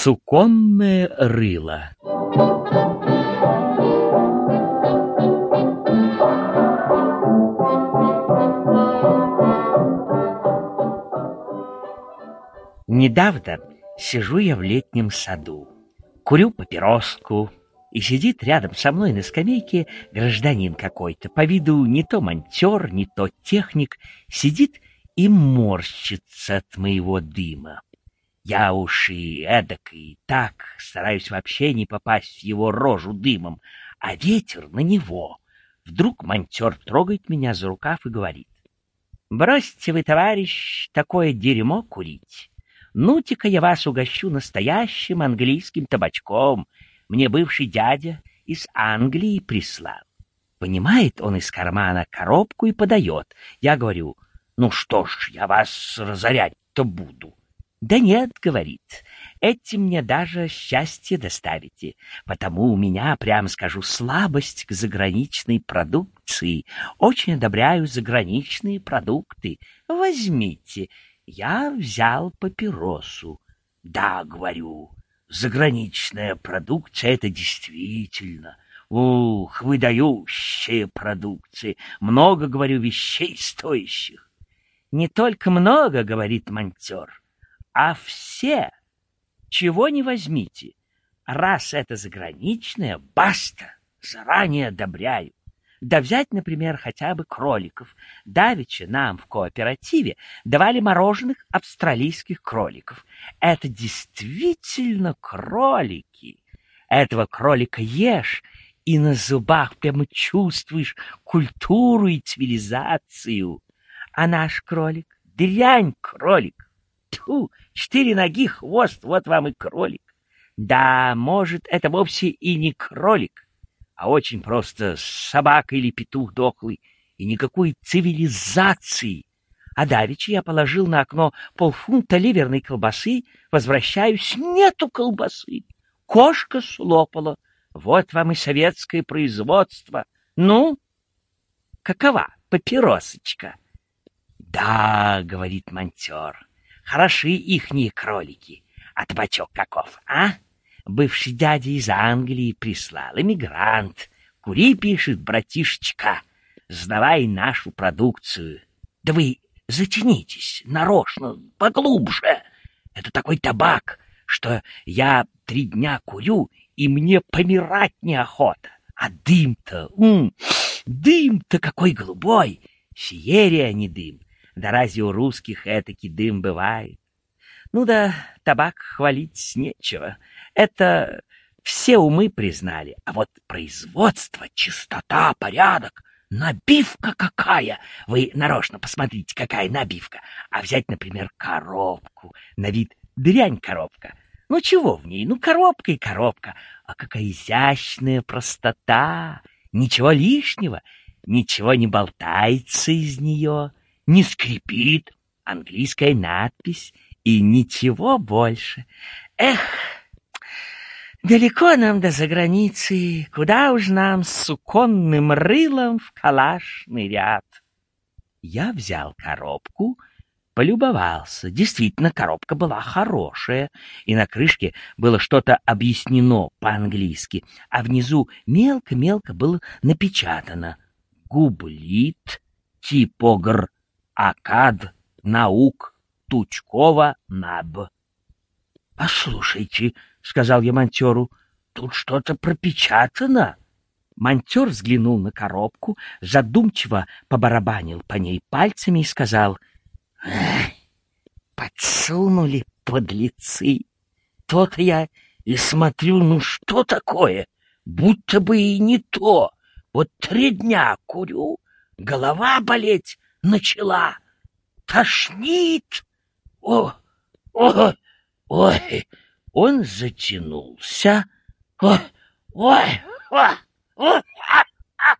Суконное рыло. Недавно сижу я в летнем саду, курю папироску, и сидит рядом со мной на скамейке гражданин какой-то, по виду не то монтер, не то техник, сидит и морщится от моего дыма. Я уж и эдак, и так стараюсь вообще не попасть в его рожу дымом, а ветер на него. Вдруг монтер трогает меня за рукав и говорит. «Бросьте вы, товарищ, такое дерьмо курить. Ну-ка я вас угощу настоящим английским табачком. Мне бывший дядя из Англии прислал. Понимает он из кармана коробку и подает. Я говорю, ну что ж, я вас разорять-то буду. Да нет, говорит, этим мне даже счастье доставите, потому у меня, прямо скажу, слабость к заграничной продукции. Очень одобряю заграничные продукты. Возьмите. Я взял папиросу. Да, говорю, заграничная продукция — это действительно... Ух, выдающая продукция. Много, говорю, вещей стоящих. Не только много, говорит монтер, а все. Чего не возьмите. Раз это заграничное, баста, заранее одобряю. Да взять, например, хотя бы кроликов. Давеча нам в кооперативе давали мороженых австралийских кроликов. Это действительно кролики. Этого кролика ешь, и на зубах прямо чувствуешь культуру и цивилизацию. А наш кролик — дрянь кролик. Тьфу, четыре ноги, хвост, вот вам и кролик. Да, может, это вовсе и не кролик, а очень просто собака или петух дохлый, и никакой цивилизации. А давеча я положил на окно полфунта ливерной колбасы, возвращаюсь, нету колбасы. Кошка слопала. Вот вам и советское производство. Ну, какова папиросочка? Да, говорит монтер, хороши ихние кролики. А табачок каков, а? бывший дядя из Англии прислал, эмигрант. Кури, пишет, братишечка, сдавай нашу продукцию. Да вы затянитесь нарочно, поглубже. Это такой табак, что я три дня курю, и мне помирать неохота. А дым-то, дым-то какой голубой! Феерия, не дым. Да разве у русских этакий дым бывает? Ну да, табак хвалить нечего. Это все умы признали. А вот производство, чистота, порядок, набивка какая! Вы нарочно посмотрите, какая набивка. А взять, например, коробку. На вид дрянь коробка. Ну чего в ней? Ну коробка и коробка. А какая изящная простота! Ничего лишнего, ничего не болтается из нее, не скрипит. Английская надпись — и ничего больше. Эх, далеко нам до заграницы, куда уж нам с суконным рылом в калашный ряд. Я взял коробку, полюбовался. Действительно, коробка была хорошая, и на крышке было что-то объяснено по-английски, а внизу мелко-мелко было напечатано «Гублит, типогр, акад, наук, Тучкова НАБ. — Послушайте, — сказал я монтеру, — тут что-то пропечатано. Монтер взглянул на коробку, задумчиво побарабанил по ней пальцами и сказал, — Подсунули подлецы. То-то я и смотрю, ну что такое? Будто бы и не то. Вот три дня курю, голова болеть начала. Тошнит. О, ой, ой, он затянулся. Ой, ой, ой, ой, а, а,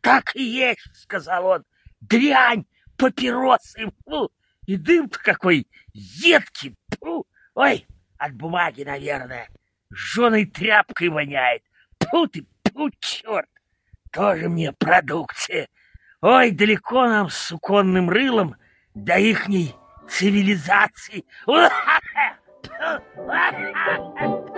так и есть, сказал он. Дрянь, папиросы, фу, и дым-то какой едкий, фу, ой, от бумаги, наверное, жженой тряпкой воняет. Фу ты, фу, черт, тоже мне продукция. Ой, далеко нам с суконным рылом до ихней цивилизации.